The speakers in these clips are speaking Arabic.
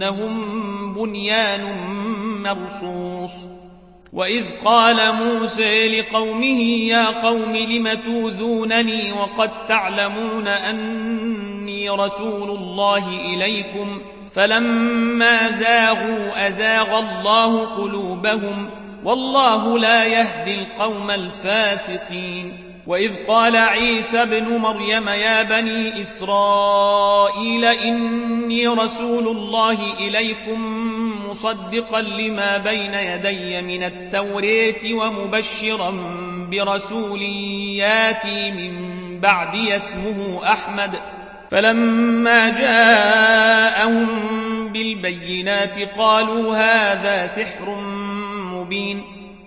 كأنهم بنيان مرصوص. وإذ قال موسى لقومه يا قوم لم توذونني وقد تعلمون أني رسول الله إليكم. فلما زاغوا أزاغ الله قلوبهم والله لا يهدي القوم الفاسقين. وإذ قال عيسى ابن مريم يا بني إسرائيل إني رسول الله إليكم مصدقا لما بين يدي من التوريت ومبشرا برسول ياتي من بعدي اسمه أحمد فلما جاءهم بالبينات قالوا هذا سحر مبين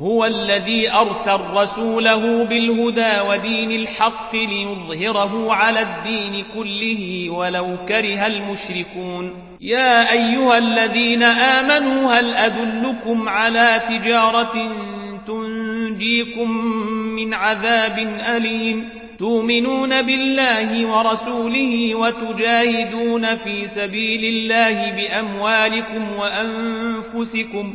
هو الذي أرسل رسوله بالهدى ودين الحق ليظهره على الدين كله ولو كره المشركون. يا أيها الذين آمنوا هل أدلكم على تجارة تنجيكم من عذاب أليم؟ تؤمنون بالله ورسوله وتجاهدون في سبيل الله بأموالكم وأنفسكم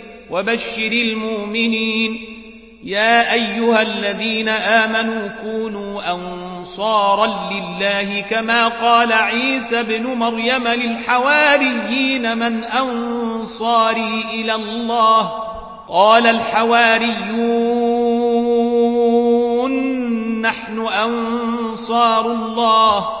وبشر المؤمنين. يا أيها الذين آمنوا كونوا أنصارا لله كما قال عيسى بن مريم للحواريين من أنصاري إلى الله. قال الحواريون نحن أنصار الله.